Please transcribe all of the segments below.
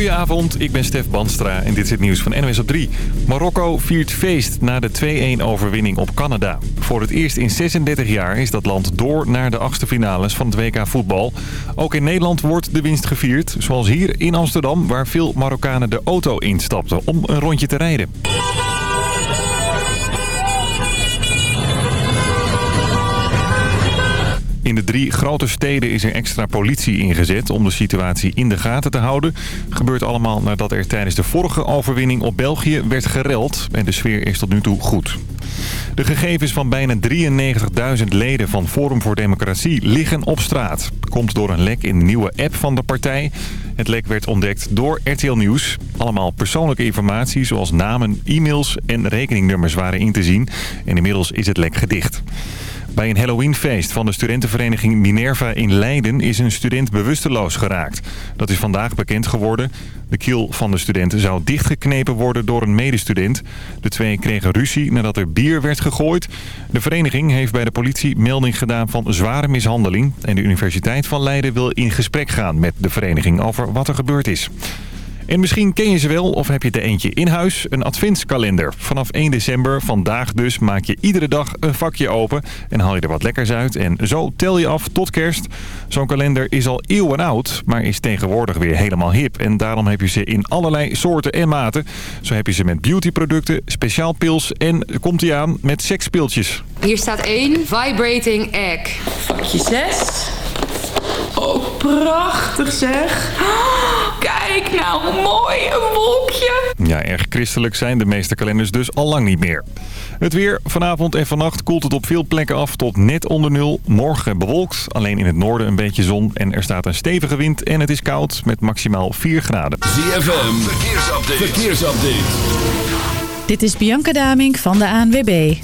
Goedenavond, ik ben Stef Banstra en dit is het nieuws van NWS op 3. Marokko viert feest na de 2-1-overwinning op Canada. Voor het eerst in 36 jaar is dat land door naar de achtste finales van het WK voetbal. Ook in Nederland wordt de winst gevierd, zoals hier in Amsterdam... waar veel Marokkanen de auto instapten om een rondje te rijden. In de drie grote steden is er extra politie ingezet om de situatie in de gaten te houden. Gebeurt allemaal nadat er tijdens de vorige overwinning op België werd gereld. En de sfeer is tot nu toe goed. De gegevens van bijna 93.000 leden van Forum voor Democratie liggen op straat. Komt door een lek in de nieuwe app van de partij. Het lek werd ontdekt door RTL Nieuws. Allemaal persoonlijke informatie zoals namen, e-mails en rekeningnummers waren in te zien. En inmiddels is het lek gedicht. Bij een Halloweenfeest van de studentenvereniging Minerva in Leiden is een student bewusteloos geraakt. Dat is vandaag bekend geworden. De kiel van de studenten zou dichtgeknepen worden door een medestudent. De twee kregen ruzie nadat er bier werd gegooid. De vereniging heeft bij de politie melding gedaan van zware mishandeling. En de Universiteit van Leiden wil in gesprek gaan met de vereniging over wat er gebeurd is. En misschien ken je ze wel of heb je er eentje in huis. Een adventskalender. Vanaf 1 december, vandaag dus, maak je iedere dag een vakje open. En haal je er wat lekkers uit. En zo tel je af tot kerst. Zo'n kalender is al eeuwen oud, maar is tegenwoordig weer helemaal hip. En daarom heb je ze in allerlei soorten en maten. Zo heb je ze met beautyproducten, speciaal pils en, komt ie aan, met seksspeeltjes. Hier staat 1, Vibrating Egg. Vakje 6. Oh, prachtig zeg. Kijk nou, mooi, een wolkje. Ja, erg christelijk zijn de meeste kalenders dus al lang niet meer. Het weer. Vanavond en vannacht koelt het op veel plekken af tot net onder nul. Morgen bewolkt, alleen in het noorden een beetje zon. En er staat een stevige wind en het is koud met maximaal 4 graden. ZFM, verkeersupdate. verkeersupdate. Dit is Bianca Damink van de ANWB.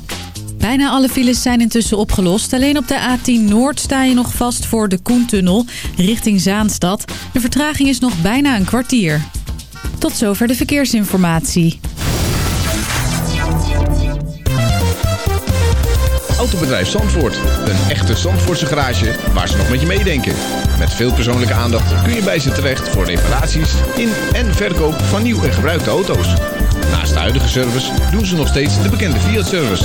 Bijna alle files zijn intussen opgelost. Alleen op de A10 Noord sta je nog vast voor de Koentunnel richting Zaanstad. De vertraging is nog bijna een kwartier. Tot zover de verkeersinformatie. Autobedrijf Zandvoort. Een echte Zandvoortse garage waar ze nog met je meedenken. Met veel persoonlijke aandacht kun je bij ze terecht voor reparaties in en verkoop van nieuw en gebruikte auto's. Naast de huidige service doen ze nog steeds de bekende Fiat-service.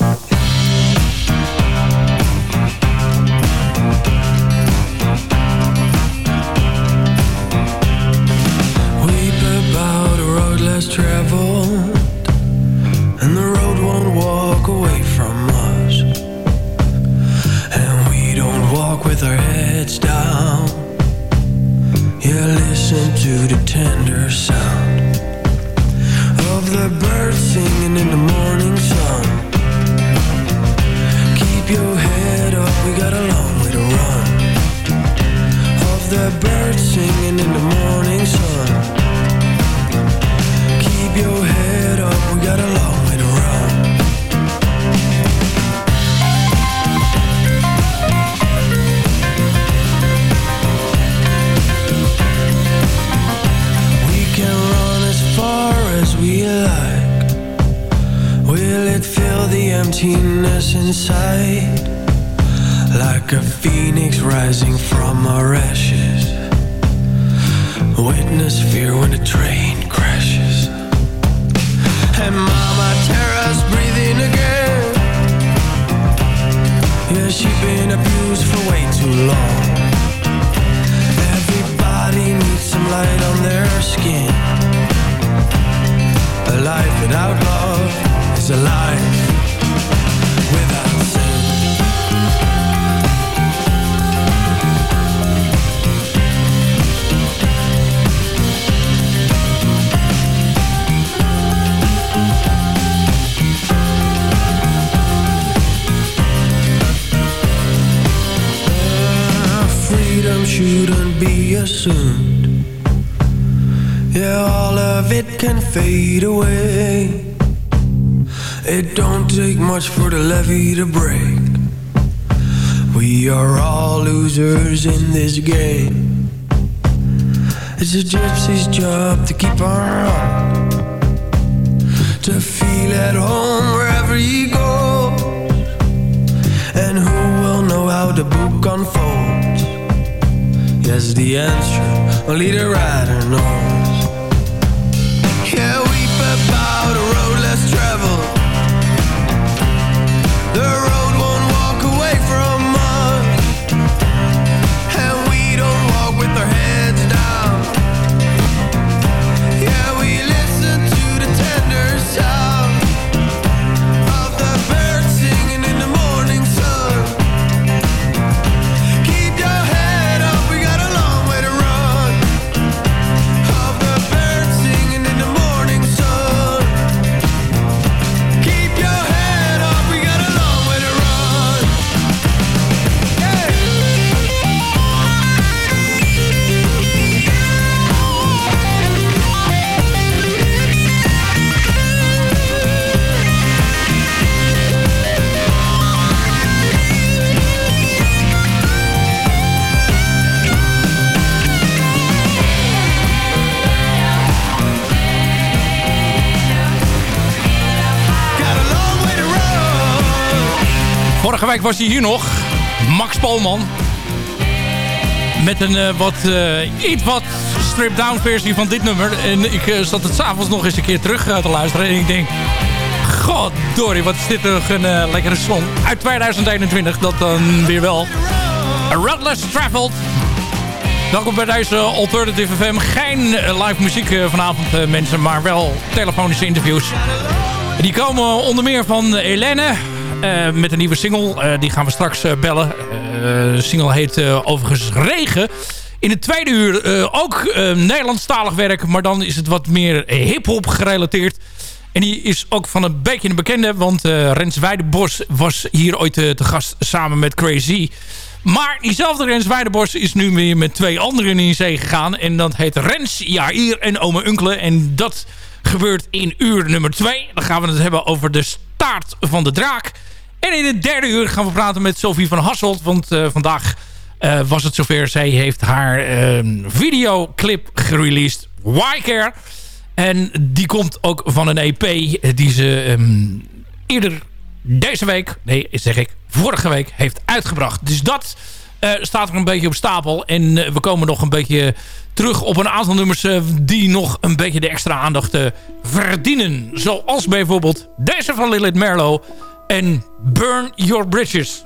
Singing in the morning sun. Keep your head up, we got a long way to run. Of the birds singing in the morning rising from our ashes. Witness fear when the in this game. It's a gypsy's job to keep on to feel at home wherever he goes. And who will know how the book unfolds? Yes, the answer only the writer knows. Was hij hier nog. Max Polman. Met een eh, wat, eh, iets wat stripped-down versie van dit nummer. En ik uh, zat het s'avonds nog eens een keer terug te luisteren. En ik denk... God, Dory, wat is dit toch een lekkere song. Uit 2021, dat dan weer wel. A Roadless Traveled. Welkom bij deze Alternative FM. Geen live muziek vanavond, mensen. Maar wel telefonische interviews. Die komen onder meer van Helene. Eh, met een nieuwe single. Eh, die gaan we straks eh, bellen. De single heet overigens Regen. In het tweede uur ook Nederlandstalig werk. Maar dan is het wat meer hip-hop gerelateerd. En die is ook van een beetje een bekende. Want Rens Weidebos was hier ooit te gast samen met Crazy. Maar diezelfde Rens Weidebos is nu weer met twee anderen in zee gegaan. En dat heet Rens Jair en Ome Unkele. En dat gebeurt in uur nummer 2. Dan gaan we het hebben over de staart van de draak. En in het derde uur gaan we praten met Sophie van Hasselt. Want eh, vandaag eh, was het zover. Zij heeft haar eh, videoclip gereleased. Why Care. En die komt ook van een EP die ze ehm, eerder deze week, nee zeg ik, vorige week heeft uitgebracht. Dus dat eh, staat er een beetje op stapel. En we komen nog een beetje terug op een aantal nummers die nog een beetje de extra aandacht verdienen. Zoals bijvoorbeeld deze van Lilith Merlo en Burn Your Bridges.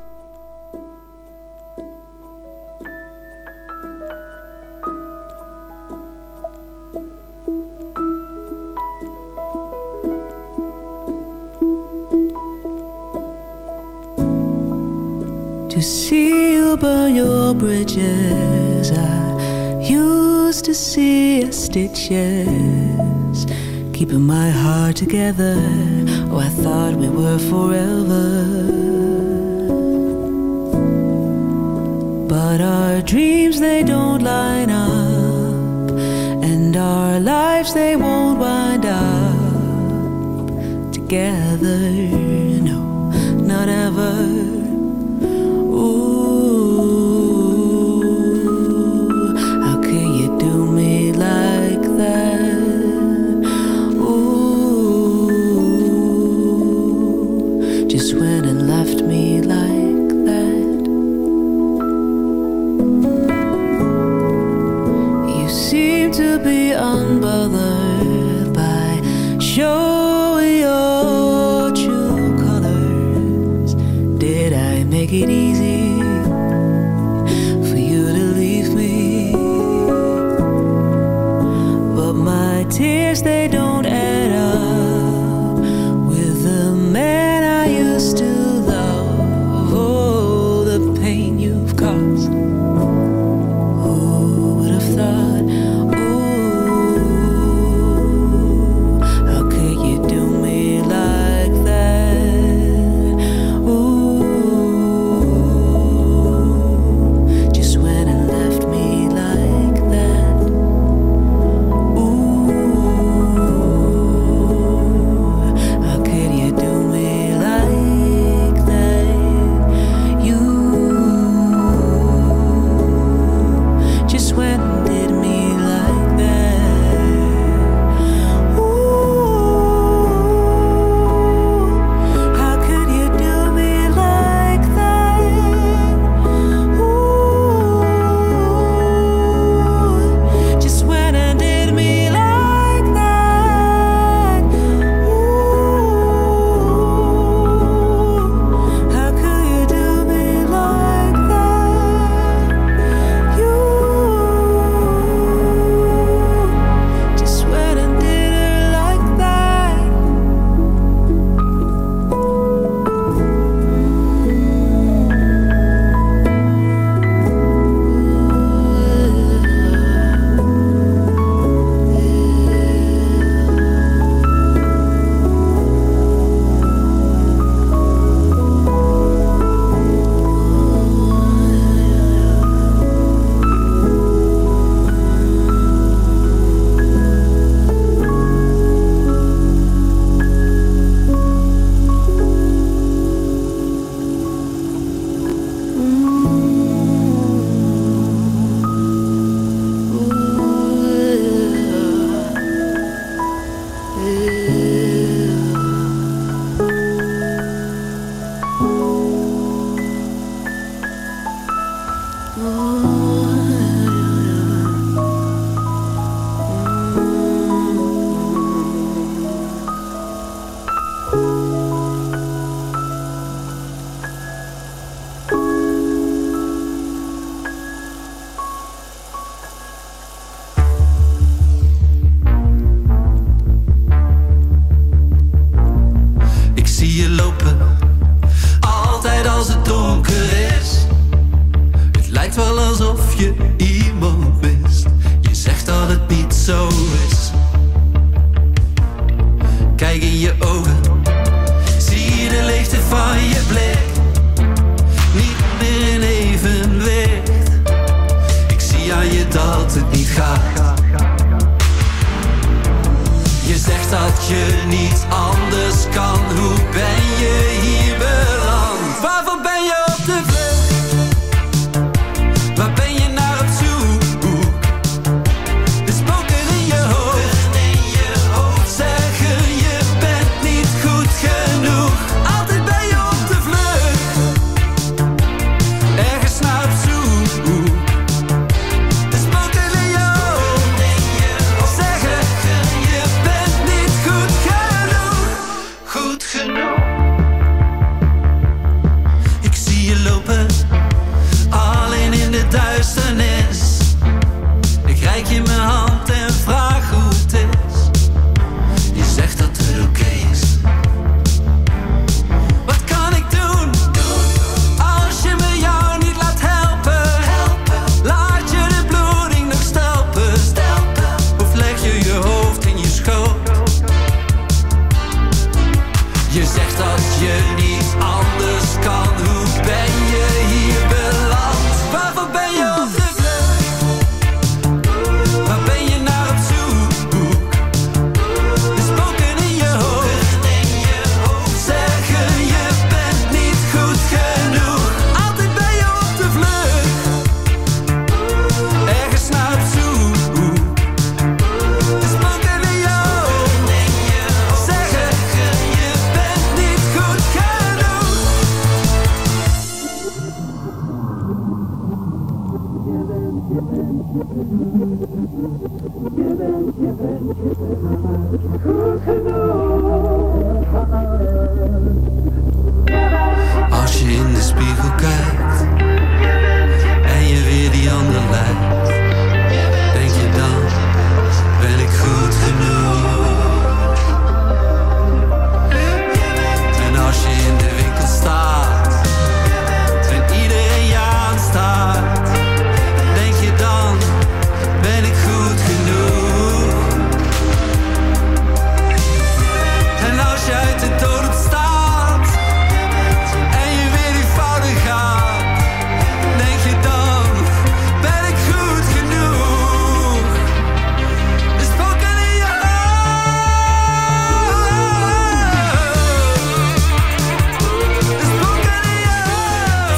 To see you burn your bridges, I used to see your stitches, keeping my heart together. Oh, I thought we were forever. But our dreams, they don't line up, and our lives, they won't wind up together. No, not ever. Be unbothered by showing your true colors. Did I make it easy for you to leave me? But my tears, they don't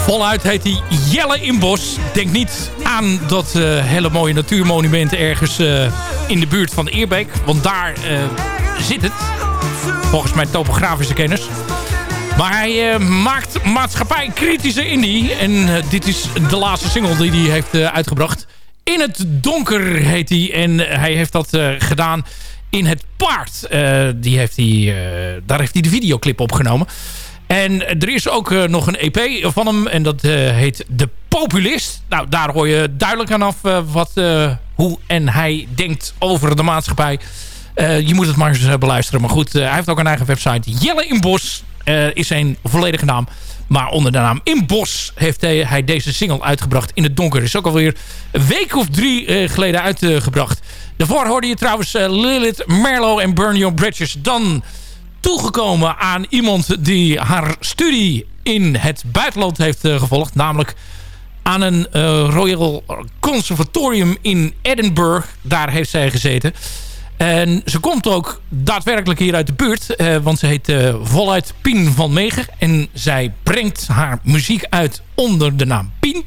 Voluit heet hij Jelle Inbos. Denk niet aan dat eh, hele mooie natuurmonument ergens eh, in de buurt van Eerbeek. Want daar eh, zit het. Volgens mijn topografische kennis. Maar hij maakt maatschappij kritische indie. En dit is de laatste single die hij heeft uitgebracht. In het donker heet hij. En hij heeft dat gedaan in het paard. Die heeft hij, daar heeft hij de videoclip opgenomen. En er is ook eh, nog een EP van hem. En dat eh, heet De Populist. Nou, daar hoor je duidelijk aan af eh, wat, hoe en hij denkt over de maatschappij. Je moet het maar eens beluisteren. Maar goed, hij heeft ook een eigen website. Jelle in Bos is zijn volledige naam. Maar onder de naam In Bos heeft hij, deze single uitgebracht. In het donker is ook alweer een week of drie geleden uitgebracht. Daarvoor hoorde je trouwens Lilith, Merlo en Burn Your Bridges. Dan toegekomen aan iemand die haar studie in het buitenland heeft eh, gevolgd. Namelijk aan een eh, Royal Conservatorium in Edinburgh. Daar heeft zij gezeten. En ze komt ook daadwerkelijk hier uit de buurt. eh, want ze heet eh, voluit Pien van Meegen. En zij brengt haar muziek uit onder de naam Pien.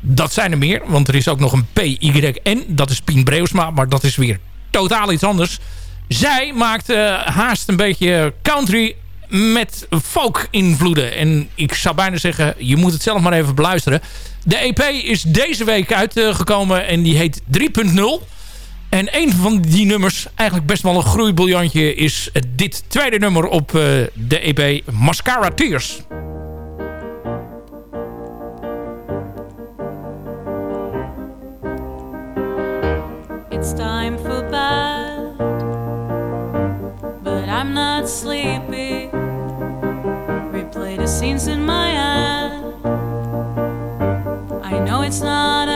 Dat zijn er meer. Want er is ook nog een P-Y-N. Dat is Pien Breusma. Maar dat is weer totaal iets anders. Zij maakt eh, haast een beetje country met folk invloeden. En ik zou bijna zeggen, je moet het zelf maar even beluisteren. De EP is deze week uitgekomen en die heet 3.0. En een van die nummers, eigenlijk best wel een groeibiljantje... is dit tweede nummer op eh, de EP Mascara Tears. It's time for Not sleepy. Replay the scenes in my head. I know it's not.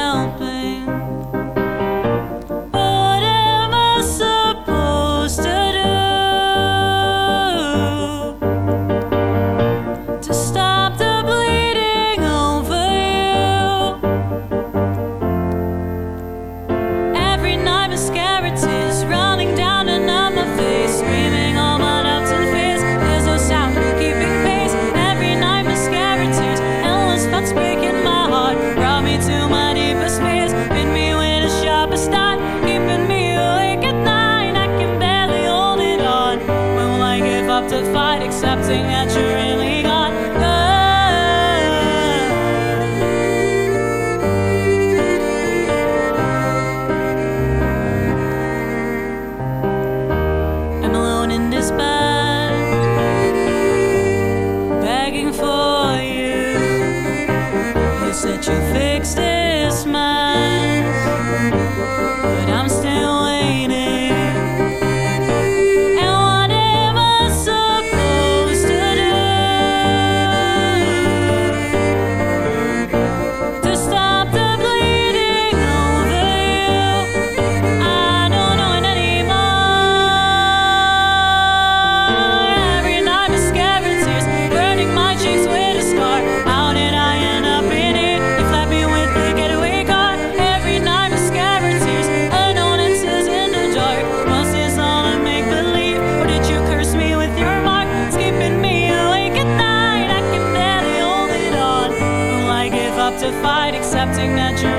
accepting that you're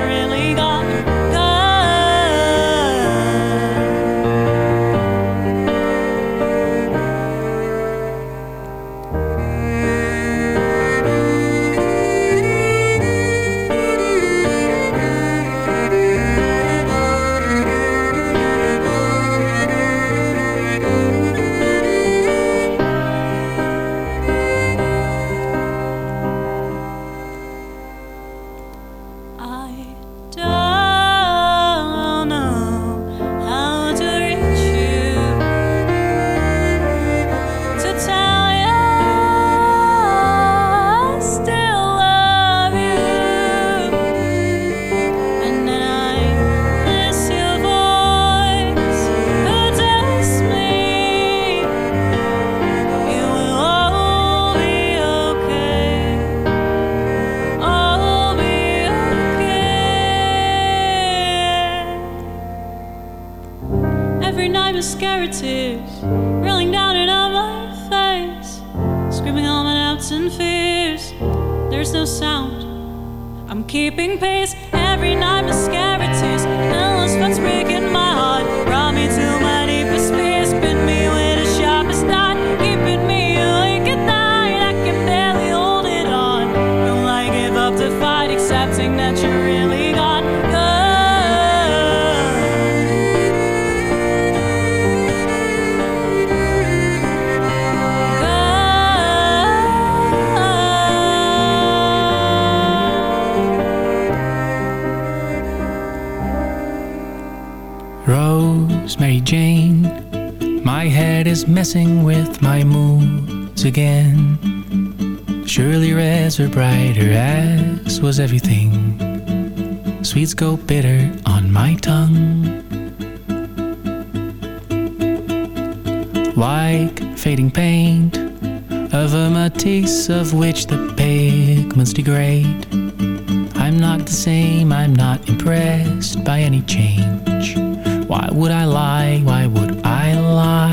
Rosemary Jane, my head is messing with my moods again. Surely reds were brighter, as was everything. Sweets go bitter on my tongue. Like fading paint of a Matisse of which the pigments degrade. I'm not the same, I'm not impressed by any change. Why would I lie? Why would I lie?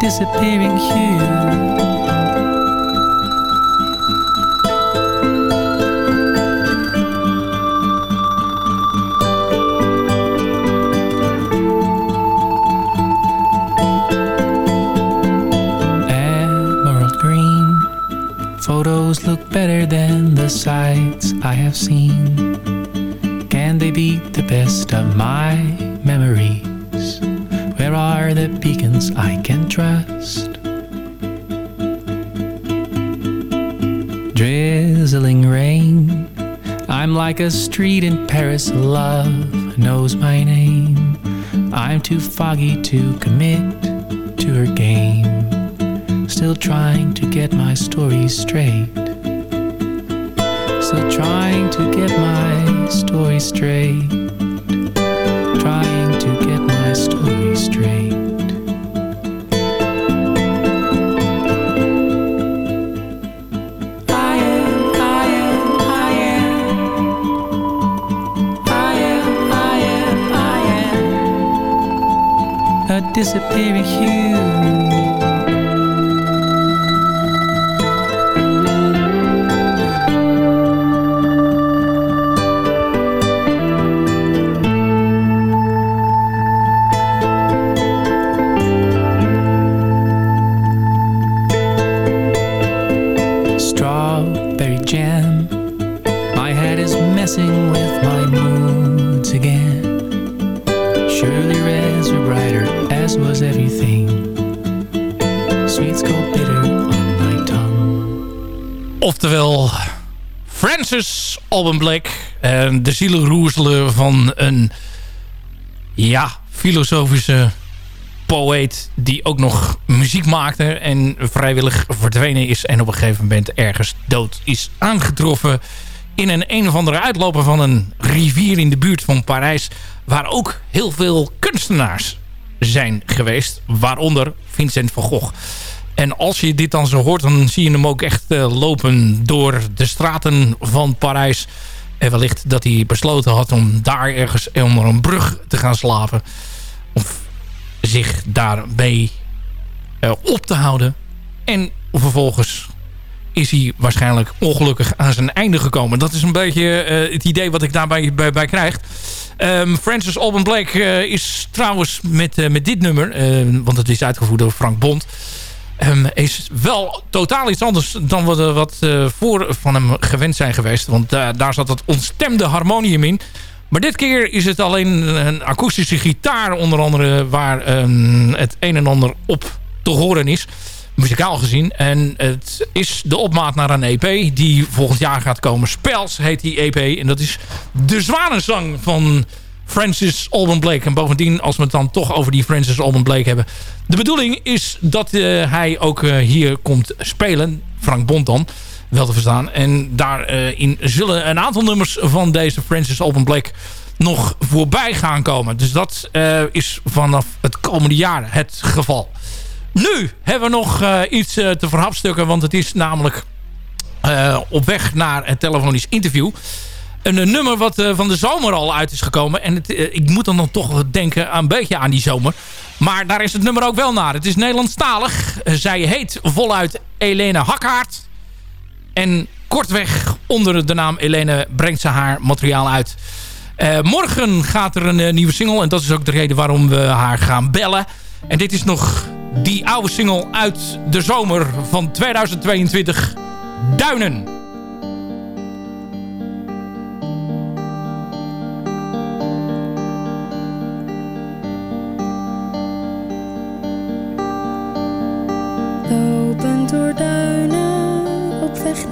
disappearing hue better than the sights I have seen? Can they beat the best of my memories? Where are the beacons I can trust? Drizzling rain, I'm like a street in Paris, love knows my name. I'm too foggy to commit to her game, still trying to get my story straight still trying to get my story straight. Trying to get my story straight. a disappearing hue Alban Blake. En de zielenroerselen van een ja, filosofische poëet die ook nog muziek maakte en vrijwillig verdwenen is en op een gegeven moment ergens dood is aangetroffen in een een of andere uitloper van een rivier in de buurt van Parijs waar ook heel veel kunstenaars zijn geweest, waaronder Vincent van Gogh. En als je dit dan zo hoort, dan zie je hem ook echt uh, lopen door de straten van Parijs. En wellicht dat hij besloten had om daar ergens onder een brug te gaan slapen. Of zich daarbij uh, op te houden. En vervolgens is hij waarschijnlijk ongelukkig aan zijn einde gekomen. Dat is een beetje uh, het idee wat ik daarbij bij, krijg. Um, Francis Alban Blake is trouwens met, met dit nummer... want het is uitgevoerd door Frank Bond... Um, is wel totaal iets anders dan we wat, voor van hem gewend zijn geweest. Want daar zat het ontstemde harmonium in... Maar dit keer is het alleen een akoestische gitaar onder andere waar um, het een en ander op te horen is. Muzikaal gezien. En het is de opmaat naar een EP die volgend jaar gaat komen. Spels heet die EP. En dat is de zwanenzang van Francis Alban Blake. En bovendien, als we het dan toch over die Francis Alban Blake hebben. De bedoeling is dat uh, hij ook uh, hier komt spelen. Frank Bond dan wel te verstaan. En daarin uh, zullen een aantal nummers van deze Francis Alban Blake nog voorbij gaan komen. Dus dat is vanaf het komende jaar het geval. Nu hebben we nog iets te verhapstukken. Want het is namelijk op weg naar het telefonisch interview. Een, een nummer wat van de zomer al uit is gekomen. En het, ik moet dan, dan toch denken aan een beetje aan die zomer. Maar daar is het nummer ook wel naar. Het is Nederlandstalig. zij heet voluit Elene Hakhaart. En kortweg onder de naam Helene brengt ze haar materiaal uit. Morgen gaat er een nieuwe single. En dat is ook de reden waarom we haar gaan bellen. En dit is nog die oude single uit de zomer van 2022. Duinen.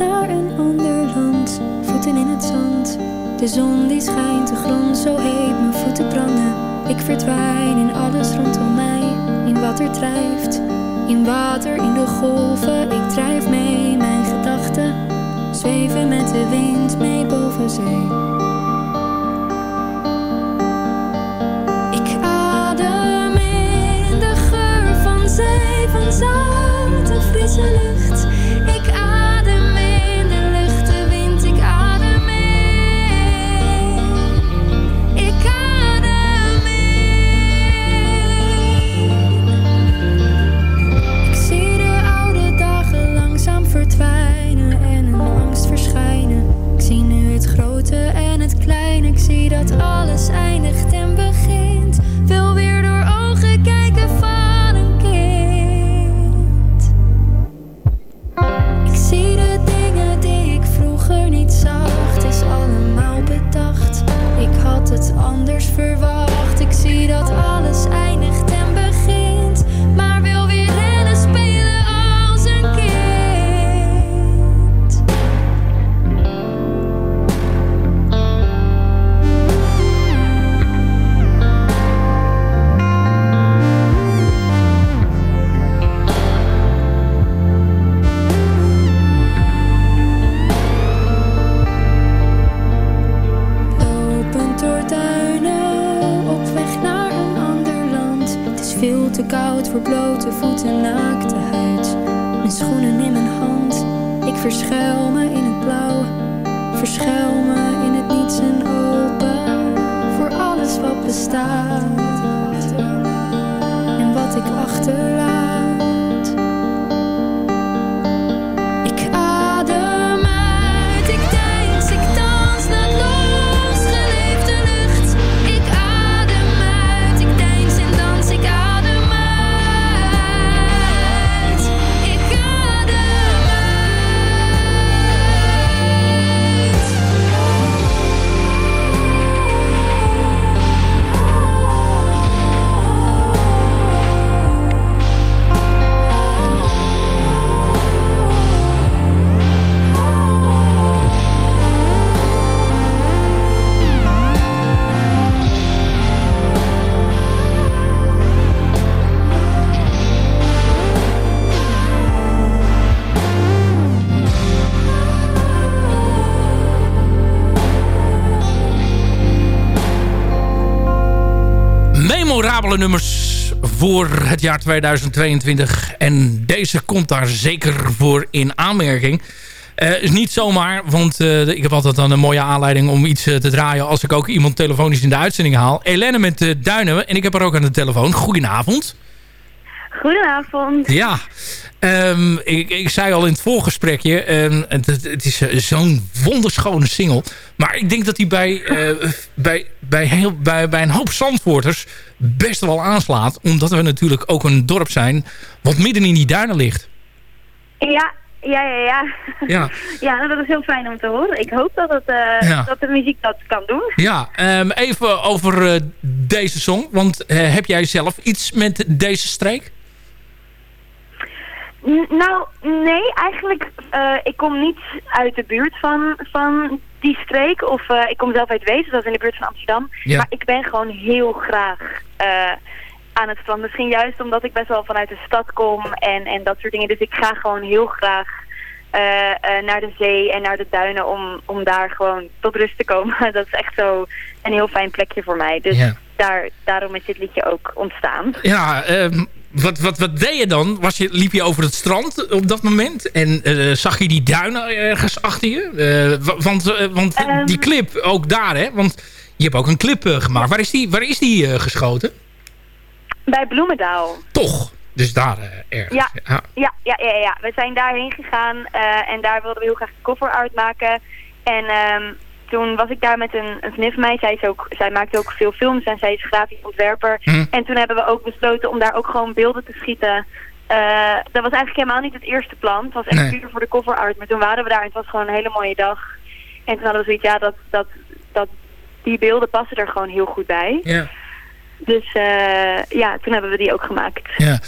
Naar een ander land, voeten in het zand. De zon die schijnt, de grond zo heet, mijn voeten branden. Ik verdwijn in alles rondom mij, in wat er drijft. In water, in de golven, ik drijf mee, mijn gedachten zweven met de wind mee boven zee. Ik adem in de geur van zee, van zout en frisse lucht. Memorabele nummers voor het jaar 2022. En deze komt daar zeker voor in aanmerking. Eh, is niet zomaar, want eh, ik heb altijd dan een mooie aanleiding om iets eh, te draaien... als ik ook iemand telefonisch in de uitzending haal. Elene met Duinen en ik heb haar ook aan de telefoon. Goedenavond. Goedenavond. Ja, ehm, ik, ik zei al in het voorgesprekje, ehm, het, het, is eh, zo'n wonderschone single. Maar ik denk dat hij bij, eh, bij, bij, heel, bij, bij een hoop Zandvoorters best wel aanslaat. Omdat we natuurlijk ook een dorp zijn wat midden in die duinen ligt. Ja, ja, ja, ja. Ja. ja, dat is heel fijn om te horen. Ik hoop dat, het, eh, Ja. dat de muziek dat kan doen. Ja, ehm, even over deze song. Want heb jij zelf iets met deze streek? Nou, nee, eigenlijk, eh, ik kom niet uit de buurt van, van die streek. Of eh, ik kom zelf uit Wezen, dat is in de buurt van Amsterdam. Ja. Maar ik ben gewoon heel graag eh, aan het strand. Misschien juist omdat ik best wel vanuit de stad kom en, en dat soort dingen. Dus ik ga gewoon heel graag naar de zee en naar de duinen om, om daar gewoon tot rust te komen. dat is echt zo een heel fijn plekje voor mij. Dus Ja. Daar, daarom is dit liedje ook ontstaan. Ja, ehm, wat, wat, wat deed je dan? Was je, liep je over het strand op dat moment? En eh, zag je die duinen ergens achter je? Eh, wa- want eh, want Ehm. die clip, ook daar hè? Want je hebt ook een clip gemaakt. Waar is die, waar is die geschoten? Bij Bloemendaal. Toch? Dus daar eh, ergens. Ja, ja, ja, ja, ja, ja. We zijn daarheen gegaan en daar wilden we heel graag de cover art maken. En ehm, toen was ik daar met een, een vriendin van mij. Zij, is ook, zij maakt ook veel films en zij is grafisch ontwerper. Hm. En toen hebben we ook besloten om daar ook gewoon beelden te schieten. Eh, dat was eigenlijk helemaal niet het eerste plan. Het was echt Nee. puur voor de cover art. Maar toen waren we daar en het was gewoon een hele mooie dag. En toen hadden we zoiets, ja, dat, dat, dat, die beelden passen er gewoon heel goed bij. Ja. Dus eh, ja, toen hebben we die ook gemaakt. Ja.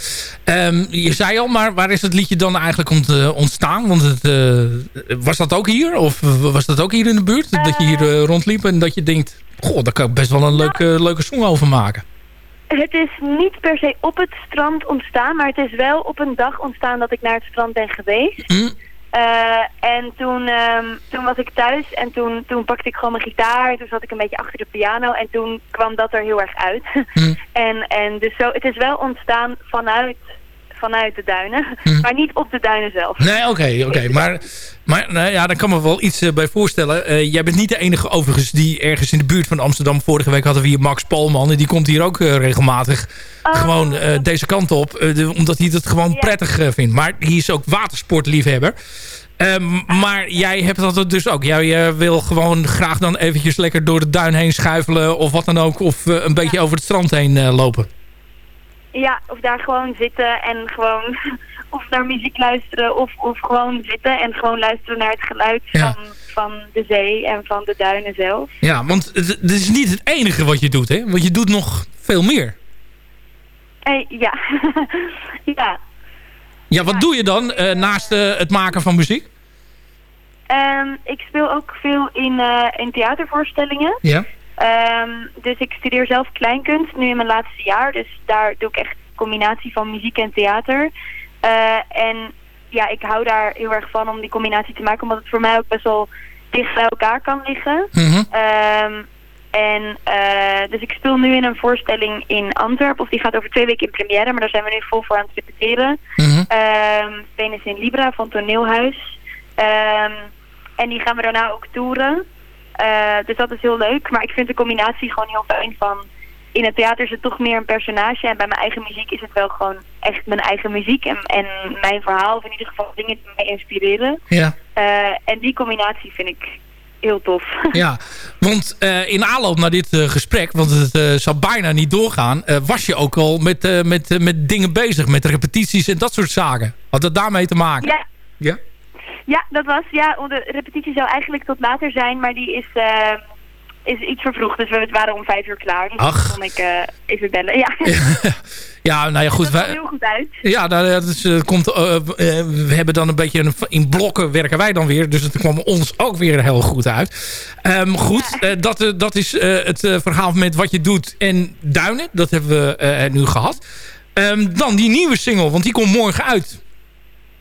Ehm, je zei al, maar waar is het liedje dan eigenlijk eh, ontstaan? Want het, eh, was dat ook hier? Of was dat ook hier in de buurt? dat je hier rondliep en dat je denkt... Goh, daar kan ik best wel een leuke, leuke song over maken. Het is niet per se op het strand ontstaan, maar het is wel op een dag ontstaan dat ik naar het strand ben geweest. Hm? Eh, en toen, ehm, toen was ik thuis en toen, toen pakte ik gewoon mijn gitaar. En toen zat ik een beetje achter de piano en toen kwam dat er heel erg uit. en, en dus zo, het is wel ontstaan vanuit, vanuit de duinen, maar niet op de duinen zelf. Nee, oké, oké. Maar, maar nou ja, daar kan me wel iets eh, bij voorstellen. Eh, jij bent niet de enige overigens die ergens in de buurt van Amsterdam... Vorige week hadden we hier Max Polman. En die komt hier ook eh, regelmatig gewoon eh, deze kant op. de- omdat hij het gewoon prettig vindt. Maar hij is ook watersportliefhebber. Ehm, maar jij hebt dat dus ook. Jij wil gewoon graag dan eventjes lekker door de duin heen schuifelen... of wat dan ook. Of een beetje over het strand heen lopen. Ja, of daar gewoon zitten en gewoon of naar muziek luisteren of, of gewoon zitten en gewoon luisteren naar het geluid van, van de zee en van de duinen zelf. Ja, want het, is niet het enige wat je doet, hè? Want je doet nog veel meer. Eh, ja. ja. Ja, wat doe je dan eh, naast eh, het maken van muziek? Ehm, ik speel ook veel in, eh, in theatervoorstellingen. Ja. Ehm, dus ik studeer zelf kleinkunst, nu in mijn laatste jaar. Dus daar doe ik echt een combinatie van muziek en theater. Eh, en ja, ik hou daar heel erg van om die combinatie te maken, omdat het voor mij ook best wel dicht bij elkaar kan liggen. Ehm, en eh, dus ik speel nu in een voorstelling in Antwerpen, of die gaat over twee weken in première, maar daar zijn we nu vol voor aan het repeteren. Ehm, Venus in Libra van Toneelhuis. Ehm, en die gaan we daarna ook toeren. Eh, dus dat is heel leuk. Maar ik vind de combinatie gewoon heel fijn van... In het theater is het toch meer een personage. En bij mijn eigen muziek is het wel gewoon echt mijn eigen muziek. En, en mijn verhaal. Of in ieder geval dingen die mij inspireren. Ja. Eh, en die combinatie vind ik heel tof. Ja, want eh, in aanloop naar dit eh, gesprek, want het eh, zou bijna niet doorgaan, eh, was je ook al met, eh, met, met dingen bezig, met repetities en dat soort zaken. Had dat daarmee te maken? Ja. Ja? Ja, dat was. Ja, de repetitie zou eigenlijk tot later zijn. Maar die is, eh, is iets vervroegd. Dus we waren om vijf uur klaar. Dus Ach. dan kon ik eh, even bellen. Ja. Ja, nou ja, goed. dat wij- heel goed uit. Ja, nou, ja, dus, eh, komt, we hebben dan een beetje een, in blokken werken wij dan weer. Dus het kwam ons ook weer heel goed uit. Ehm, goed, dat, dat is het verhaal met wat je doet en duinen. Dat hebben we nu gehad. Ehm, dan die nieuwe single, want die komt morgen uit.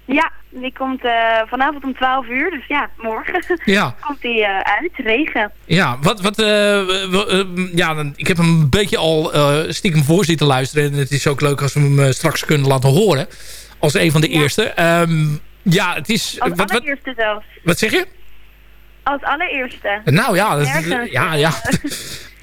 Ja, die komt eh, vanavond om 12 uur. Dus ja, morgen Ja. komt die eh, uit. Regen. Ja, wat, wat, eh, eh, ja, ik heb hem een beetje al stiekem voor zitten luisteren. En het is ook leuk als we hem straks kunnen laten horen. Als een van de eerste. Ehm, ja, het is... Als wat, allereerste zelfs. wat zeg je? Als allereerste. Nou ja, dat, ja, ja.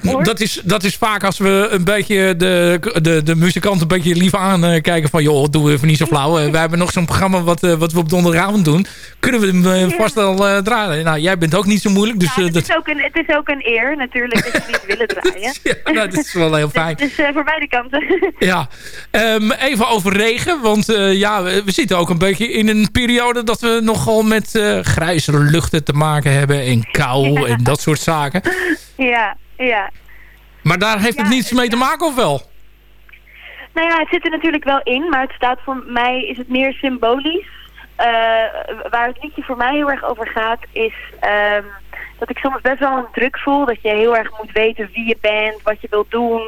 Dat is, dat is vaak als we een beetje de, de, de muzikant een beetje lief aankijken van... joh, doe even niet zo flauw. Wij hebben nog zo'n programma wat, eh, wat we op donderdagavond doen. Kunnen we hem eh, vast wel eh, draaien? Nou, jij bent ook niet zo moeilijk. Dus, eh, Het dat, is, ook een, het is ook een eer natuurlijk dat jullie het willen draaien. ja, nou, dat is wel heel fijn. Dus, dus eh, voor beide kanten. Ja, Ehm, even over regen. Want ja, we, we zitten ook een beetje in een periode dat we nogal met eh grijze luchten te maken hebben. En kou en dat soort zaken. ja, ja. Maar daar heeft het niets mee te maken of wel? Nou ja, het zit er natuurlijk wel in, maar het staat voor mij, is het meer symbolisch. Eh, waar het liedje voor mij heel erg over gaat, is ehm, dat ik soms best wel een druk voel. Dat je heel erg moet weten wie je bent, wat je wilt doen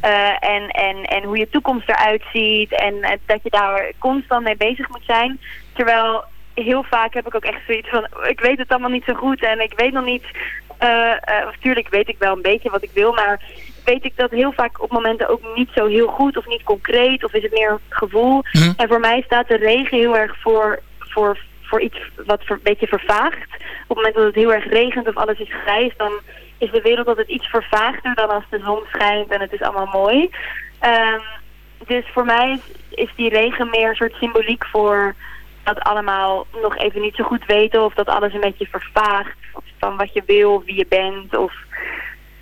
eh, en, en, en hoe je toekomst eruit ziet. En eh, dat je daar constant mee bezig moet zijn. Terwijl heel vaak heb ik ook echt zoiets van, ik weet het allemaal niet zo goed en ik weet nog niet... eh eh, of tuurlijk weet ik wel een beetje wat ik wil, maar weet ik dat heel vaak op momenten ook niet zo heel goed of niet concreet of is het meer een gevoel. En voor mij staat de regen heel erg voor, voor, voor iets wat een beetje vervaagt. Op het moment dat het heel erg regent of alles is grijs, dan is de wereld altijd iets vervaagder dan als de zon schijnt en het is allemaal mooi. Ehm, dus voor mij is, is die regen meer een soort symboliek voor dat allemaal nog even niet zo goed weten of dat alles een beetje vervaagt van wat je wil wie je bent of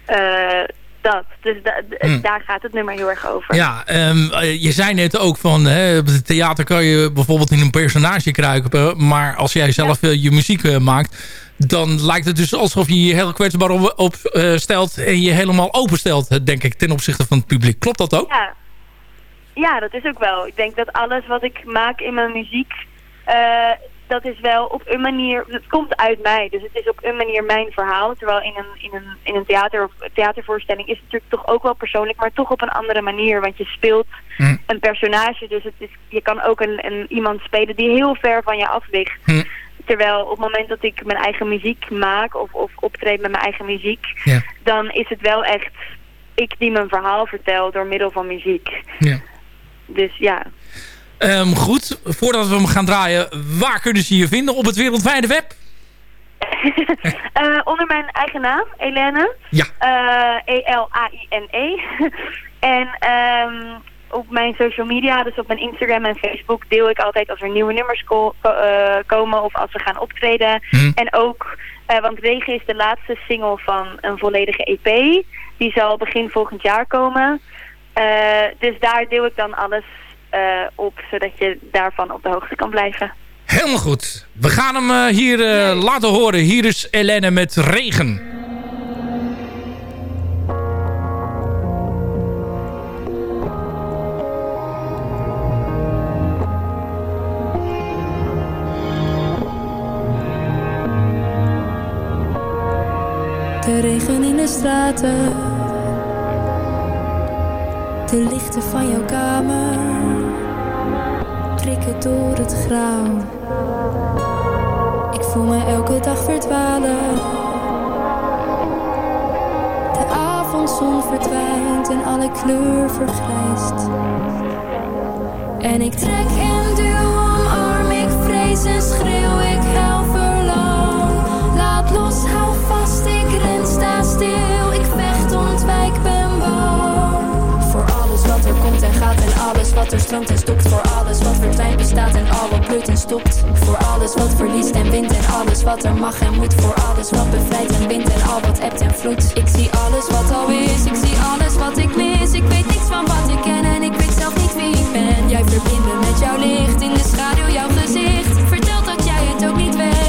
eh, dat. Dus da- Hmm. daar gaat het nummer heel erg over. Ja, ehm, eh, je zei net ook van... Hè, op het theater kan je bijvoorbeeld in een personage kruipen. Maar als jij zelf eh, je muziek maakt... dan lijkt het dus alsof je je heel kwetsbaar op, op, stelt... en je helemaal openstelt, denk ik, ten opzichte van het publiek. Klopt dat ook? Ja. ja, dat is ook wel. Ik denk dat alles wat ik maak in mijn muziek... eh, dat is wel op een manier... Het komt uit mij, dus het is op een manier mijn verhaal. Terwijl in een, in een, in een theater of theatervoorstelling is het natuurlijk toch ook wel persoonlijk... maar toch op een andere manier, want je speelt een personage. Dus het is, je kan ook een, een, iemand spelen die heel ver van je af ligt. Terwijl op het moment dat ik mijn eigen muziek maak of, of optreed met mijn eigen muziek... Dan is het wel echt ik die mijn verhaal vertel door middel van muziek. Ja. Dus ja. Ehm, goed, voordat we hem gaan draaien... waar kunnen ze je vinden op het wereldwijde web? Eh, onder mijn eigen naam, Elene. Ja. Eh, E-L-A-I-N-E. en ehm, op mijn social media, dus op mijn Instagram en Facebook, deel ik altijd als er nieuwe nummers ko- ko- eh, komen of als we gaan optreden. En ook, want Regen is de laatste single van een volledige EP. Die zal begin volgend jaar komen. Dus daar deel ik dan alles op, zodat je daarvan op de hoogte kan blijven. Helemaal goed. We gaan hem eh, hier eh, laten horen. Hier is Helene met Regen. De regen in de straten. De lichten van jouw kamer. Prikken door het grauw. Ik voel me elke dag verdwalen. De avondzon verdwijnt en alle kleur vergrijst. En ik trek en duw, omarm ik vrees en schreeuw ik hel verlang. Laat los, wat er stroomt en stopt. Voor alles wat verdwijnt bestaat en al wat bloeit en stopt. Voor alles wat verliest en wint en alles wat er mag en moet. Voor alles wat bevrijdt en wint en al wat ebt en vloedt. Ik zie alles wat al is, ik zie alles wat ik mis. Ik weet niks van wat ik ken en ik weet zelf niet wie ik ben. Jij verbindt me met jouw licht in de schaduw, jouw gezicht. Vertel dat jij het ook niet weet.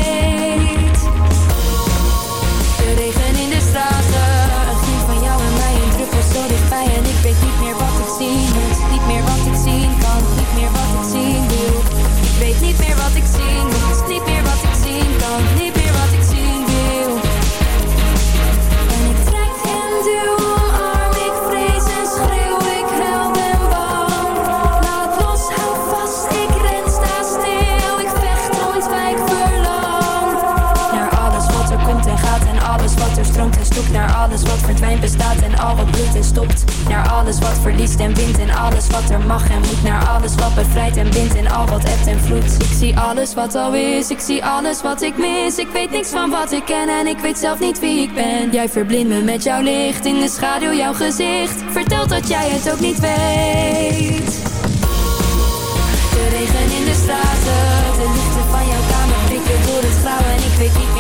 Stopt. Naar alles wat verdwijnt, bestaat en al wat bloeit en stopt. Naar alles wat verliest en wint en alles wat er mag en moet. Naar alles wat bevrijdt en bindt en al wat ebt en vloedt. Ik zie alles wat al is, ik zie alles wat ik mis. Ik weet niks van wat ik ken en ik weet zelf niet wie ik ben. Jij verblindt me met jouw licht, in de schaduw jouw gezicht. Vertel dat jij het ook niet weet. De regen in de straten, de lichten van jouw kamer prikken door het grauw en ik weet niet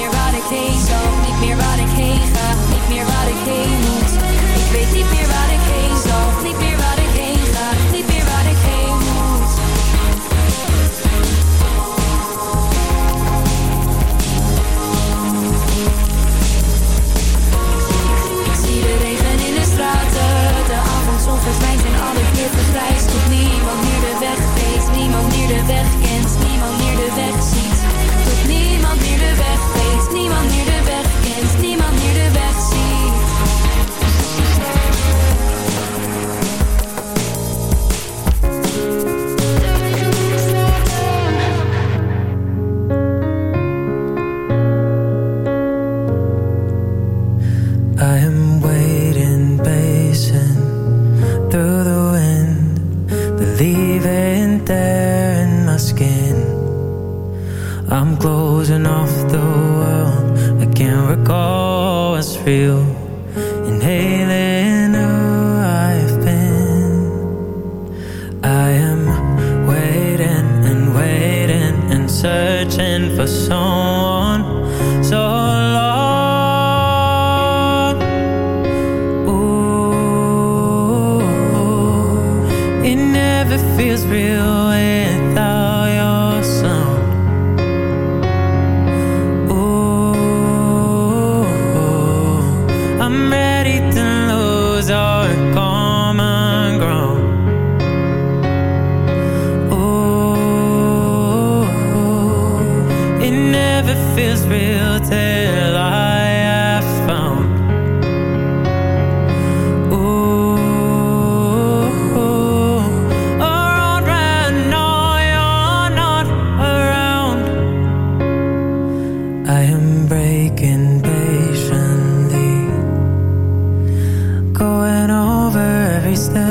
every step.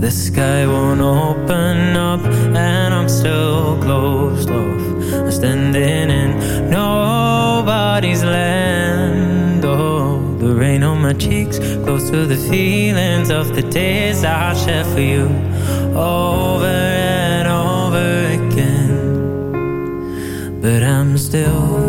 The sky won't open up, and I'm still closed off. I'm standing in nobody's land. Oh, the rain on my cheeks, close to the feelings of the days I shared for you, over and over again. But I'm still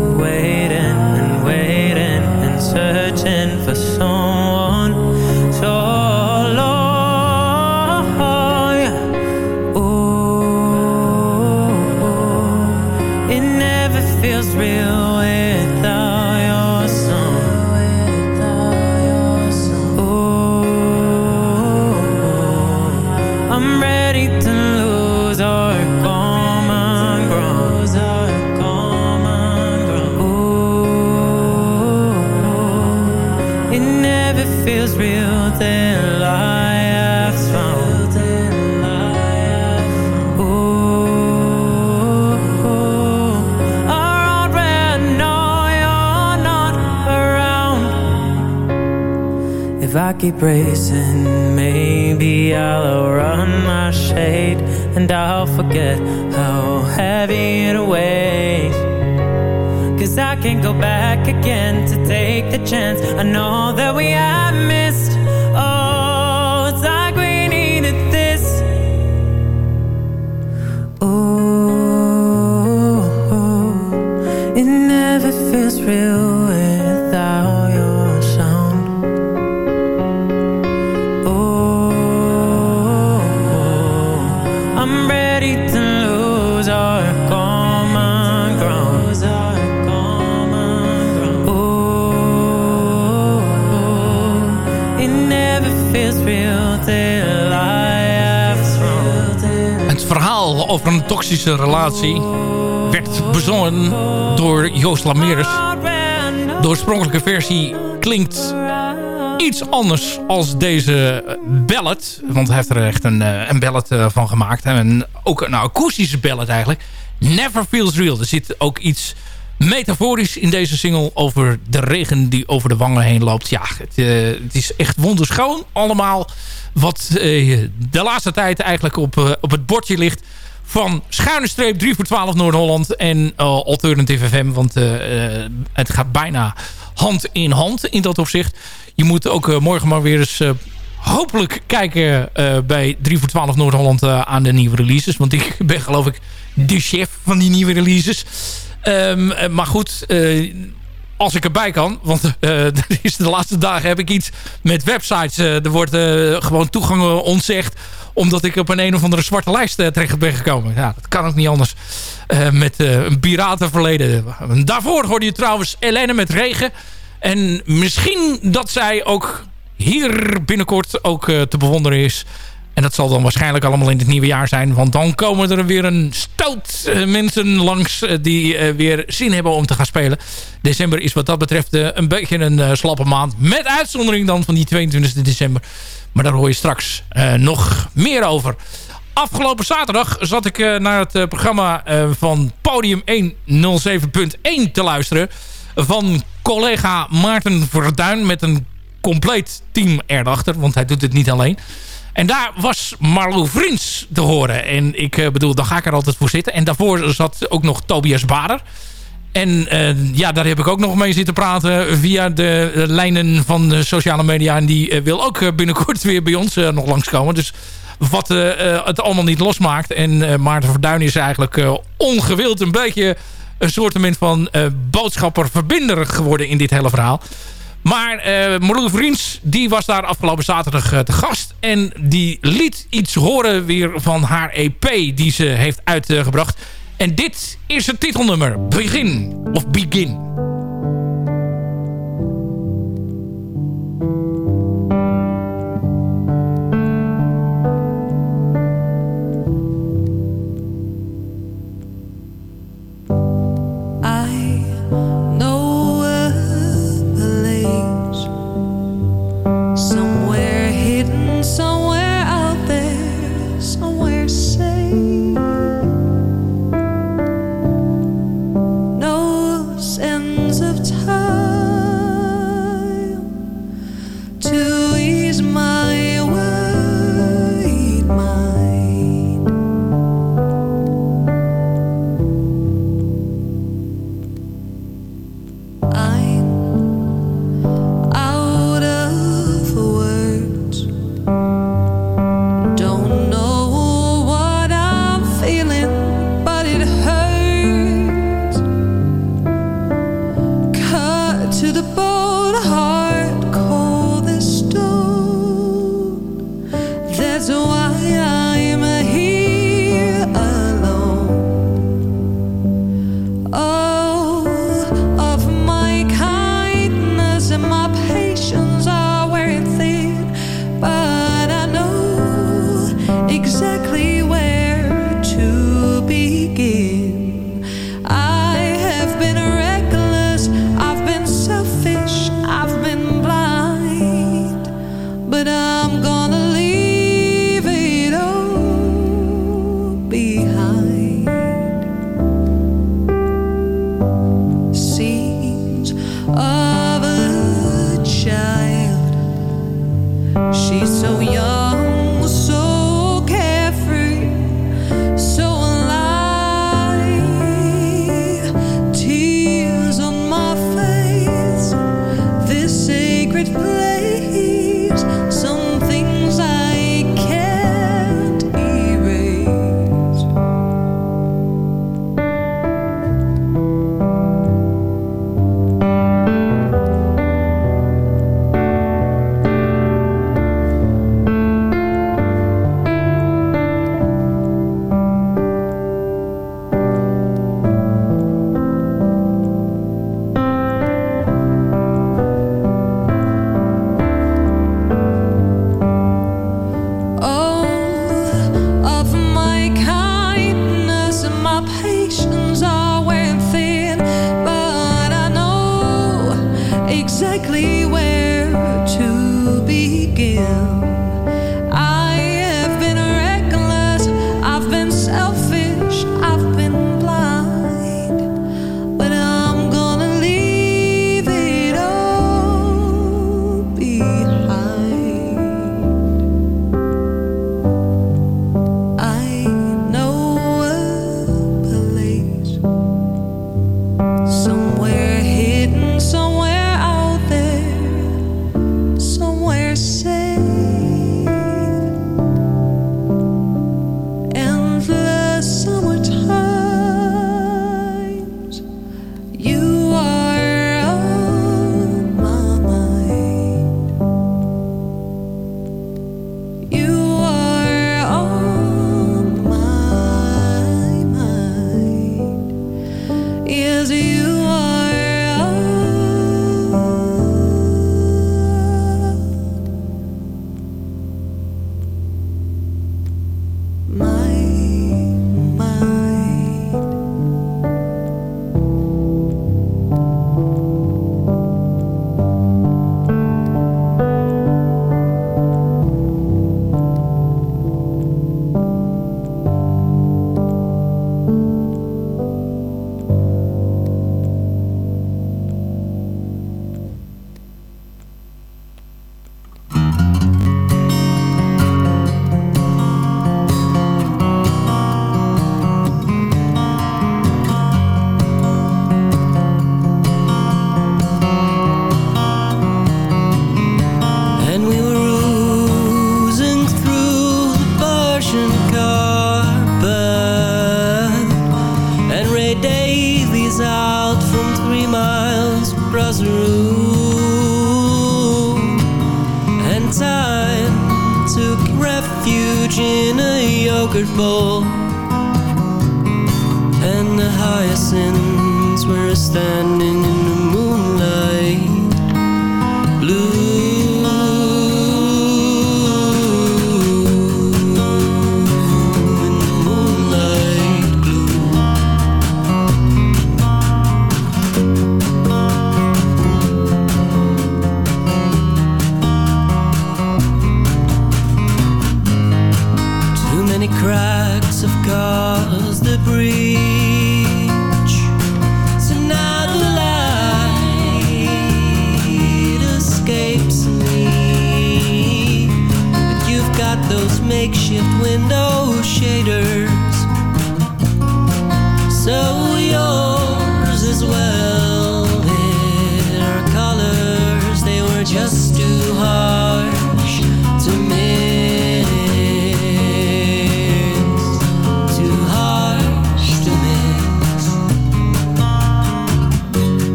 keep racing, maybe I'll outrun my shade and I'll forget how heavy it weighs. Cause I can't go back again to take the chance. I know that we have missed. Over een toxische relatie werd bezongen door Joost Lameres. De oorspronkelijke versie klinkt iets anders als deze ballad. Want hij heeft er echt een, eh, een ballad eh, van gemaakt. En ook een akoestische ballad eigenlijk. Never Feels Real. Er zit ook iets metaforisch in deze single over de regen die over de wangen heen loopt. Ja, het, eh, het is echt wonderschoon allemaal wat eh, de laatste tijd eigenlijk op, eh, op het bordje ligt van schuine streep 3 voor 12 Noord-Holland en Alternative FM. Want het gaat bijna hand in hand in dat opzicht. Je moet ook uh, morgen maar weer eens hopelijk kijken bij 3 voor 12 Noord-Holland aan de nieuwe releases. Want ik ben geloof ik de chef van die nieuwe releases. Um, maar goed, als ik erbij kan. Want is de laatste dagen heb ik iets met websites. Er wordt gewoon toegang ontzegd. Omdat ik op een een of andere zwarte lijst terecht ben gekomen. Ja, dat kan ook niet anders. met een piratenverleden. Daarvoor hoorde je trouwens Elene met regen. En misschien dat zij ook hier binnenkort ook te bewonderen is. En dat zal dan waarschijnlijk allemaal in het nieuwe jaar zijn. Want dan komen er weer een stoot mensen langs die weer zin hebben om te gaan spelen. December is wat dat betreft een beetje een slappe maand. Met uitzondering dan van die 22 december. Maar daar hoor je straks nog meer over. Afgelopen zaterdag zat ik naar het programma van Podium 107.1 te luisteren. Van collega Maarten Verduin met een compleet team erachter. Want hij doet het niet alleen. En daar was Marlo Vriends te horen. En ik uh, bedoel, dan ga ik er altijd voor zitten. En daarvoor zat ook nog Tobias Bader. En uh, ja, daar heb ik ook nog mee zitten praten via de lijnen van de sociale media. En die wil ook binnenkort weer bij ons nog langskomen. Dus wat het allemaal niet losmaakt. En Maarten Verduin is eigenlijk ongewild een beetje een soort van boodschapper-verbinder geworden in dit hele verhaal. Maar uh, Marloes Vriends, die was daar afgelopen zaterdag uh, te gast. En die liet iets horen weer van haar EP die ze heeft uitgebracht. En dit is het titelnummer. Begin of Begin. Hyacinths were standing in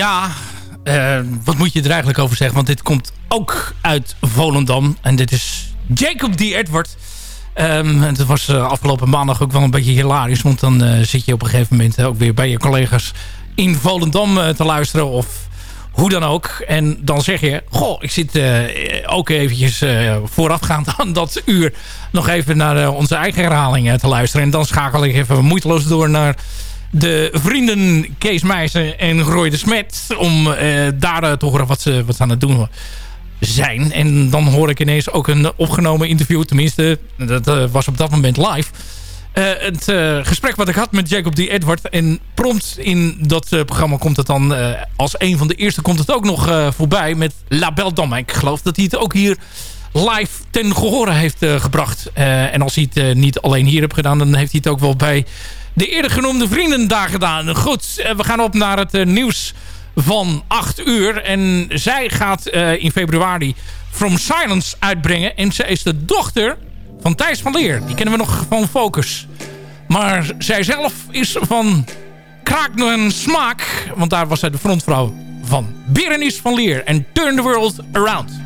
Ja, eh, wat moet je er eigenlijk over zeggen? Want dit komt ook uit Volendam. En dit is Jacob D. Edward. Ehm, en het was eh, afgelopen maandag ook wel een beetje hilarisch. Want dan eh, zit je op een gegeven moment ook weer bij je collega's in Volendam te luisteren. Of hoe dan ook. En dan zeg je, goh, ik zit ook eventjes voorafgaand aan dat uur... nog even naar onze eigen herhaling eh, te luisteren. En dan schakel ik even moeiteloos door naar de vrienden Kees Meijsen en Roy de Smet... om eh, daar eh, te horen wat ze, wat ze aan het doen zijn. En dan hoor ik ineens ook een opgenomen interview. Tenminste, dat eh, was op dat moment live. Het gesprek wat ik had met Jacob D. Edward. En prompt in dat programma komt het dan... als een van de eerste komt het ook nog voorbij met La Belle. Ik geloof dat hij het ook hier live ten gehore heeft gebracht. En als hij het niet alleen hier heeft gedaan... dan heeft hij het ook wel bij de eerder genoemde vrienden daar gedaan. Goed, eh, we gaan op naar het eh, nieuws van 8 uur. En zij gaat eh, in februari From Silence uitbrengen. En zij is de dochter van Thijs van Leer. Die kennen we nog van Focus. Maar zij zelf is van Kraak en Smaak. Want daar was zij de frontvrouw van Berenice van Leer. En Turn the World Around.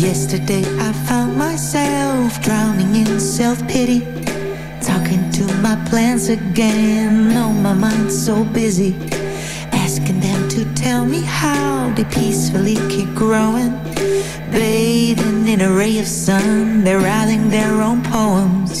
Yesterday I found myself drowning in self-pity Talking to my plants again. Oh, my mind's so busy Asking them to tell me how They peacefully keep growing. Bathing in a ray of sun They're writing their own poems